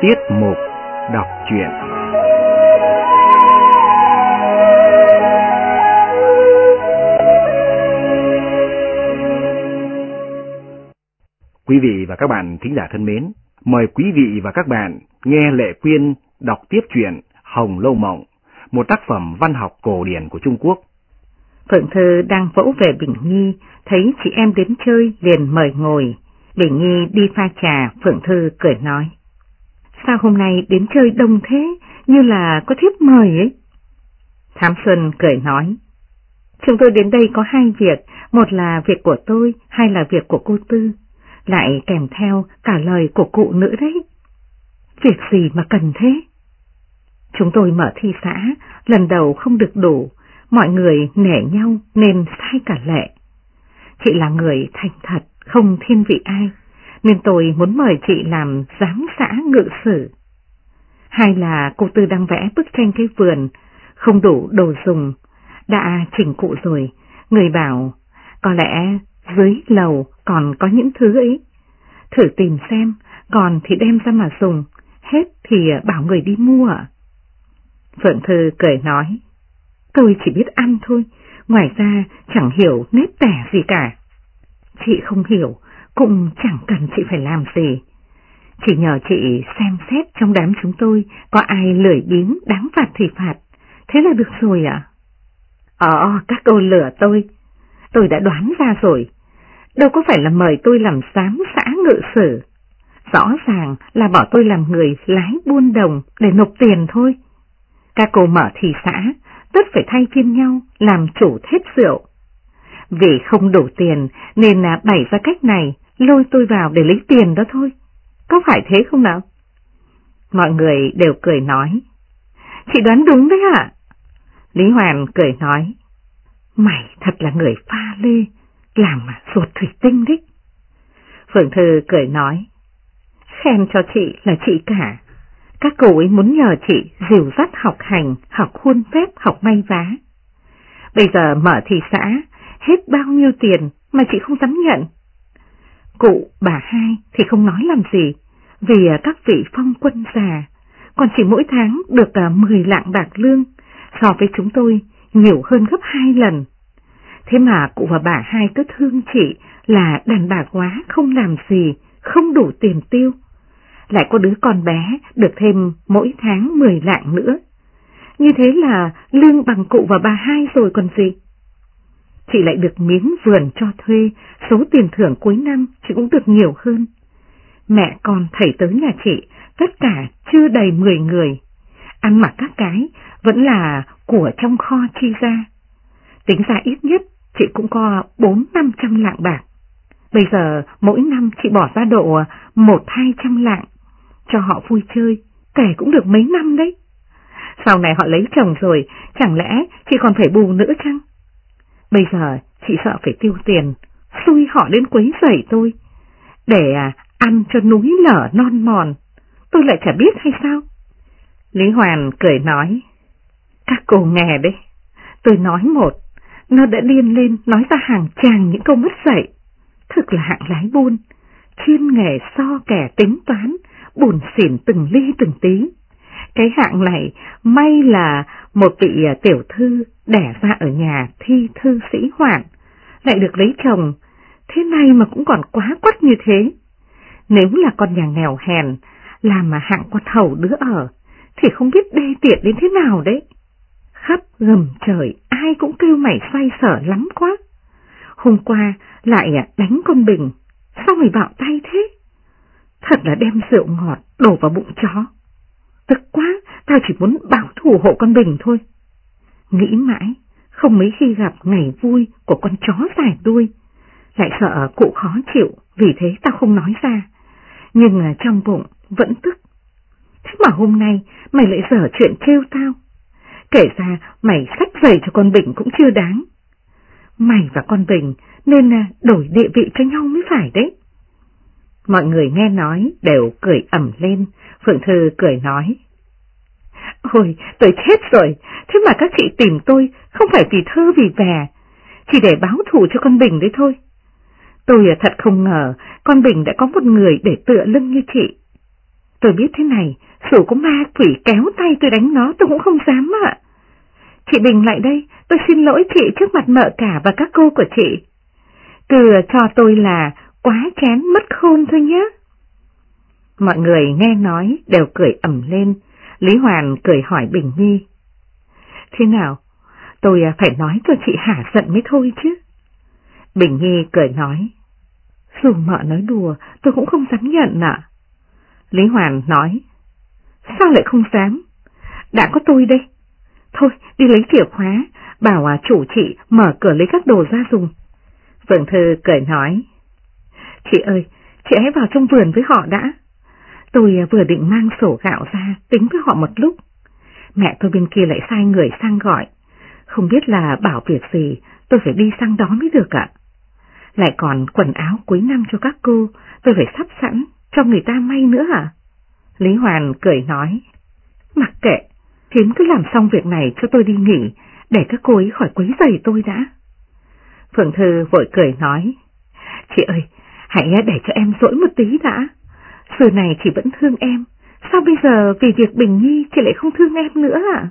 Tiết mục đọc truyện Quý vị và các bạn thính giả thân mến, mời quý vị và các bạn nghe Lệ Quyên đọc tiếp truyện Hồng Lâu Mộng, một tác phẩm văn học cổ điển của Trung Quốc. Phượng Thư đang vỗ về Bình Nhi, thấy chị em đến chơi liền mời ngồi. Bình Nhi đi pha trà, Phượng Thư cười nói. Sao hôm nay đến chơi đông thế, như là có thiếp mời ấy? Thám Xuân cười nói. Chúng tôi đến đây có hai việc, một là việc của tôi, hai là việc của cô Tư, lại kèm theo cả lời của cụ nữa đấy. Việc gì mà cần thế? Chúng tôi mở thi xã, lần đầu không được đủ, mọi người nể nhau nên sai cả lệ. Chị là người thành thật, không thiên vị ai, nên tôi muốn mời chị làm giám xã ngự sử. Hai là cô Tư đang vẽ bức tranh cái vườn, không đủ đồ dùng, đã chỉnh cụ rồi, người bảo có lẽ dưới lầu còn có những thứ ấy. Thử tìm xem, còn thì đem ra mà dùng, hết thì bảo người đi mua. Phượng Thư cười nói, tôi chỉ biết ăn thôi, ngoài ra chẳng hiểu nếp tẻ gì cả. Chị không hiểu, cũng chẳng cần chị phải làm gì. Chỉ nhờ chị xem xét trong đám chúng tôi có ai lười biếng đáng phạt thì phạt, thế là được rồi ạ. Ờ, các cô lừa tôi, tôi đã đoán ra rồi, đâu có phải là mời tôi làm giám xã ngự sử. Rõ ràng là bỏ tôi làm người lái buôn đồng để nộp tiền thôi. Các cô mở thị xã, tất phải thay phiên nhau làm chủ thết rượu. Vì không đủ tiền nên là bày ra cách này lôi tôi vào để lấy tiền đó thôi. Có phải thế không nào? Mọi người đều cười nói. Chị đoán đúng đấy hả? Lý Hoàn cười nói. Mày thật là người pha lê, làm mà ruột thủy tinh đấy. Phượng Thư cười nói. Khen cho chị là chị cả. Các cô ấy muốn nhờ chị dìu dắt học hành, học khuôn phép, học may vá. Bây giờ mở thị xã, hết bao nhiêu tiền mà chị không dám nhận. Cụ, bà hai thì không nói làm gì, vì à, các vị phong quân già, còn chỉ mỗi tháng được à, 10 lạng bạc lương, so với chúng tôi nhiều hơn gấp hai lần. Thế mà cụ và bà hai cứ thương chị là đàn bà quá không làm gì, không đủ tiền tiêu. Lại có đứa con bé được thêm mỗi tháng 10 lạng nữa. Như thế là lương bằng cụ và bà hai rồi còn gì chị lại được miếng vườn cho thuê, số tiền thưởng cuối năm chị cũng được nhiều hơn. Mẹ con thầy tới nhà chị, tất cả chưa đầy 10 người. Ăn mặc các cái vẫn là của trong kho chi ra. Tính ra ít nhất chị cũng có 4-500 lạng bạc. Bây giờ mỗi năm chị bỏ ra độ 1-200 lạng, cho họ vui chơi, kể cũng được mấy năm đấy. Sau này họ lấy chồng rồi, chẳng lẽ chị còn phải bù nữa chăng? Bây giờ chị sợ phải tiêu tiền, xui họ đến quấy rầy tôi, để à, ăn cho núi lở non mòn, tôi lại chả biết hay sao? Lý Hoàn cười nói, các cô nghe đấy, tôi nói một, nó đã điên lên nói ra hàng tràng những câu mất dạy, thực là hạng lái buôn, chuyên nghề so kẻ tính toán, buồn xỉn từng ly từng tí. Cái hạng này may là một vị à, tiểu thư đẻ ra ở nhà thi thư sĩ hoạn, lại được lấy chồng, thế này mà cũng còn quá quắt như thế. Nếu là con nhà nghèo hèn, làm mà hạng con hầu đứa ở, thì không biết đê tiện đến thế nào đấy. Khắp gầm trời ai cũng kêu mày say sở lắm quá. Hôm qua lại à, đánh con Bình, sao mày bạo tay thế? Thật là đem rượu ngọt đổ vào bụng chó. Tức quá, tao chỉ muốn bảo thủ hộ con Bình thôi. Nghĩ mãi, không mấy khi gặp ngày vui của con chó dài đuôi. Lại sợ cụ khó chịu, vì thế tao không nói ra. Nhưng à, trong bụng vẫn tức. Thế mà hôm nay mày lại dở chuyện trêu tao. Kể ra mày sách giày cho con Bình cũng chưa đáng. Mày và con Bình nên à, đổi địa vị cho nhau mới phải đấy. Mọi người nghe nói đều cười ẩm lên, Phượng Thư cười nói. Ôi, tôi chết rồi, thế mà các chị tìm tôi không phải vì thơ vì vẻ, chỉ để báo thù cho con Bình đấy thôi. Tôi à, thật không ngờ con Bình đã có một người để tựa lưng như chị. Tôi biết thế này, dù có ma quỷ kéo tay tôi đánh nó tôi cũng không dám ạ. Chị Bình lại đây, tôi xin lỗi chị trước mặt mợ cả và các cô của chị. Cứ cho tôi là quá chén mất khôn thôi nhé. Mọi người nghe nói đều cười ẩm lên, Lý Hoàn cười hỏi Bình Nhi. Thế nào? Tôi à, phải nói cho chị Hà giận mới thôi chứ. Bình Nhi cười nói. Dù mợ nói đùa, tôi cũng không dám nhận ạ. Lý Hoàn nói. Sao lại không dám? Đã có tôi đây. Thôi, đi lấy chìa khóa, bảo à, chủ chị mở cửa lấy các đồ ra dùng. Phượng Thư cười nói. Chị ơi, chị hãy vào trong vườn với họ đã. Tôi à, vừa định mang sổ gạo ra tính với họ một lúc. Mẹ tôi bên kia lại sai người sang gọi. Không biết là bảo việc gì, tôi phải đi sang đó mới được ạ. Lại còn quần áo cuối năm cho các cô, tôi phải sắp sẵn, cho người ta may nữa à? Lý Hoàn cười nói, mặc kệ, thím cứ làm xong việc này cho tôi đi nghỉ, để các cô ấy khỏi quấy giày tôi đã. Phượng Thư vội cười nói, chị ơi, hãy à, để cho em dỗi một tí đã. Giờ này chị vẫn thương em, sao bây giờ vì việc Bình Nhi chị lại không thương em nữa à?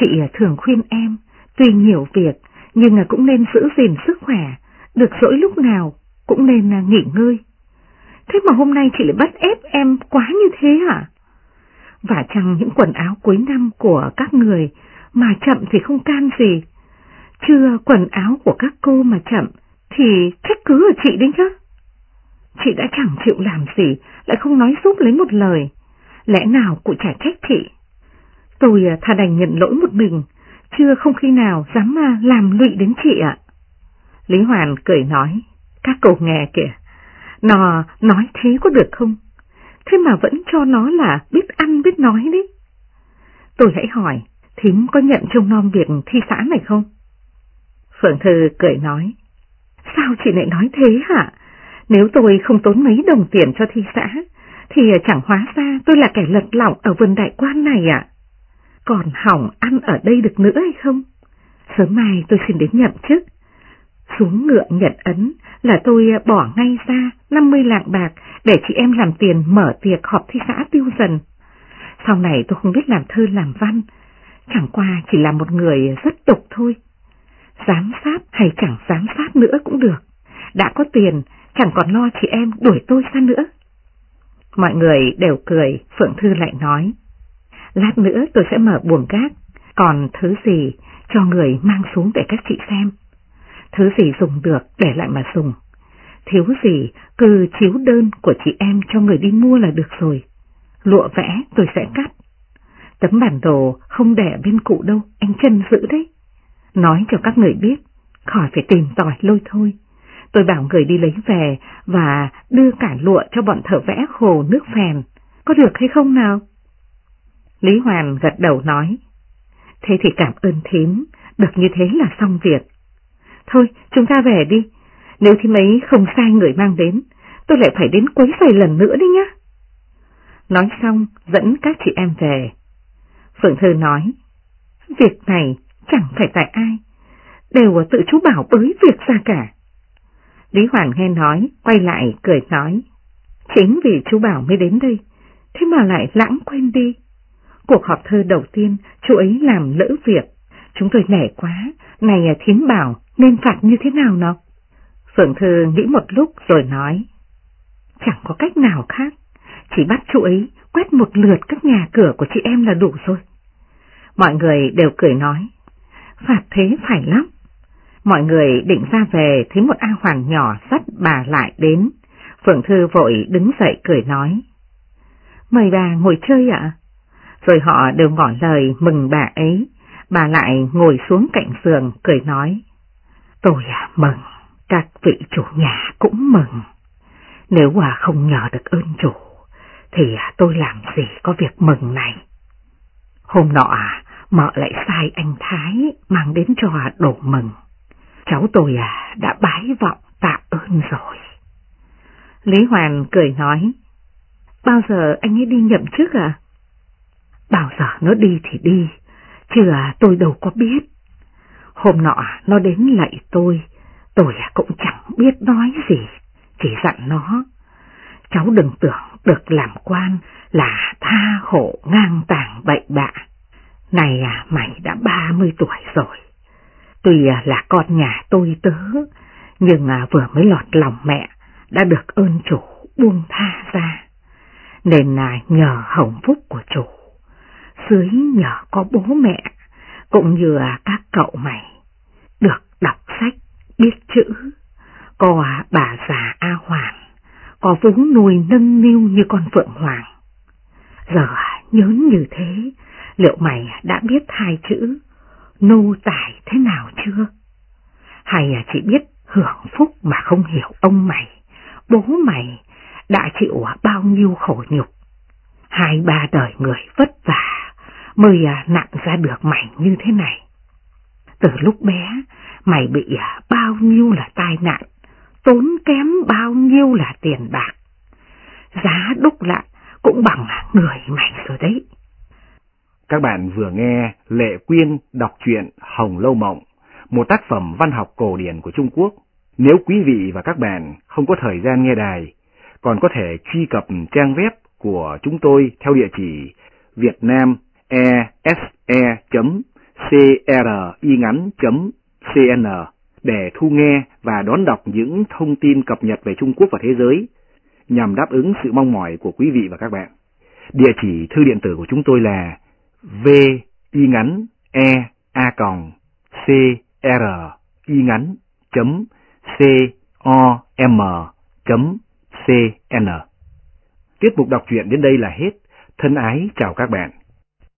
Chị thường khuyên em, tuy nhiều việc, nhưng à, cũng nên giữ gìn sức khỏe, được rỗi lúc nào cũng nên à, nghỉ ngơi. Thế mà hôm nay chị lại bắt ép em quá như thế hả? Và chăng những quần áo cuối năm của các người mà chậm thì không can gì. Chưa quần áo của các cô mà chậm thì trách cứ ở chị đấy chứ. Chị đã chẳng chịu làm gì, lại không nói giúp lấy một lời. Lẽ nào cụ chả trách chị? Tôi à, thà đành nhận lỗi một mình, chưa không khi nào dám mà làm lụy đến chị ạ. Lý Hoàn cười nói, các cậu nghe kìa, nó nói thế có được không? Thế mà vẫn cho nó là biết ăn biết nói đấy. Tôi hãy hỏi, thím có nhận trông non việc thi xã này không? Phượng Thư cười nói, sao chị lại nói thế hả? Nếu tôi không tốn mấy đồng tiền cho thi xã, thì chẳng hóa ra tôi là kẻ lật lọng ở vườn đại quan này ạ. Còn hỏng ăn ở đây được nữa hay không? Sớm mai tôi xin đến nhậm chức. Xuống ngựa nhận ấn là tôi bỏ ngay ra 50 lạng bạc để chị em làm tiền mở tiệc họp thi xã tiêu dần. Sau này tôi không biết làm thơ làm văn, chẳng qua chỉ là một người rất tục thôi. Giám sát hay chẳng giám sát nữa cũng được. Đã có tiền, chẳng còn lo chị em đuổi tôi ra nữa. Mọi người đều cười, Phượng Thư lại nói. Lát nữa tôi sẽ mở buồng gác, còn thứ gì cho người mang xuống để các chị xem. Thứ gì dùng được để lại mà dùng. Thiếu gì cứ chiếu đơn của chị em cho người đi mua là được rồi. Lụa vẽ tôi sẽ cắt. Tấm bản đồ không để bên cụ đâu, anh chân giữ đấy. Nói cho các người biết, khỏi phải tìm tòi lôi thôi. Tôi bảo người đi lấy về và đưa cả lụa cho bọn thợ vẽ hồ nước phèn. Có được hay không nào? Lý Hoàn gật đầu nói. Thế thì cảm ơn thím, được như thế là xong việc. Thôi, chúng ta về đi. Nếu thím ấy không sai người mang đến, tôi lại phải đến quấy giày lần nữa đi nhá. Nói xong, dẫn các chị em về. Phượng Thư nói, việc này chẳng phải tại ai, đều tự chú bảo bới việc ra cả. Lý Hoàn nghe nói, quay lại cười nói, chính vì chú Bảo mới đến đây, thế mà lại lãng quên đi. Cuộc họp thơ đầu tiên, chú ấy làm lỡ việc, chúng tôi nể quá, này à, thiến bảo nên phạt như thế nào nào? Phượng Thư nghĩ một lúc rồi nói, chẳng có cách nào khác, chỉ bắt chú ấy quét một lượt các nhà cửa của chị em là đủ rồi. Mọi người đều cười nói, phạt thế phải lắm. Mọi người định ra về thấy một A Hoàng nhỏ dắt bà lại đến. Phượng Thư vội đứng dậy cười nói. Mời bà ngồi chơi ạ. Rồi họ đều ngỏ lời mừng bà ấy. Bà lại ngồi xuống cạnh giường cười nói. Tôi à mừng, các vị chủ nhà cũng mừng. Nếu mà không nhờ được ơn chủ, thì à, tôi làm gì có việc mừng này. Hôm nọ à, mợ lại sai anh Thái mang đến cho à đồ mừng. Cháu tôi à, đã bái vọng tạ ơn rồi. Lý Hoàn cười nói, bao giờ anh ấy đi nhậm chức à? Bao giờ nó đi thì đi, chứ à, tôi đâu có biết. Hôm nọ nó đến lạy tôi, tôi à, cũng chẳng biết nói gì, chỉ dặn nó. cháu đừng tưởng được làm quan là tha khổ ngang tàng bậy bạ. Này à, mày đã 30 tuổi rồi. Tuy là con nhà tôi tớ, nhưng à, vừa mới lọt lòng mẹ, đã được ơn chủ buông tha ra. Nên là nhờ hồng phúc của chủ, dưới nhờ có bố mẹ, cũng như à, các cậu mày, được đọc sách, biết chữ, có à, bà già A Hoàng, có vốn nuôi nâng niu như con Phượng Hoàng. Giờ nhớ như thế, liệu mày đã biết hai chữ nô tài thế nào chưa? Hay chỉ biết hưởng phúc mà không hiểu ông mày, bố mày đã chịu bao nhiêu khổ nhục. Hai ba đời người vất vả mới à, nặng ra được mày như thế này. Từ lúc bé, mày bị à, bao nhiêu là tai nạn, tốn kém bao nhiêu là tiền bạc. Giá đúc lại cũng bằng người mày rồi đấy. Các bạn vừa nghe Lệ Quyên đọc truyện Hồng Lâu Mộng, một tác phẩm văn học cổ điển của Trung Quốc. Nếu quý vị và các bạn không có thời gian nghe đài, còn có thể truy cập trang web của chúng tôi theo địa chỉ vietnamese.cringắn.cn để thu nghe và đón đọc những thông tin cập nhật về Trung Quốc và thế giới nhằm đáp ứng sự mong mỏi của quý vị và các bạn. Địa chỉ thư điện tử của chúng tôi là v y ngắn e a còng c r y ngắn chấm c o m chấm c n. Tiết mục đọc truyện đến đây là hết. Thân ái chào các bạn.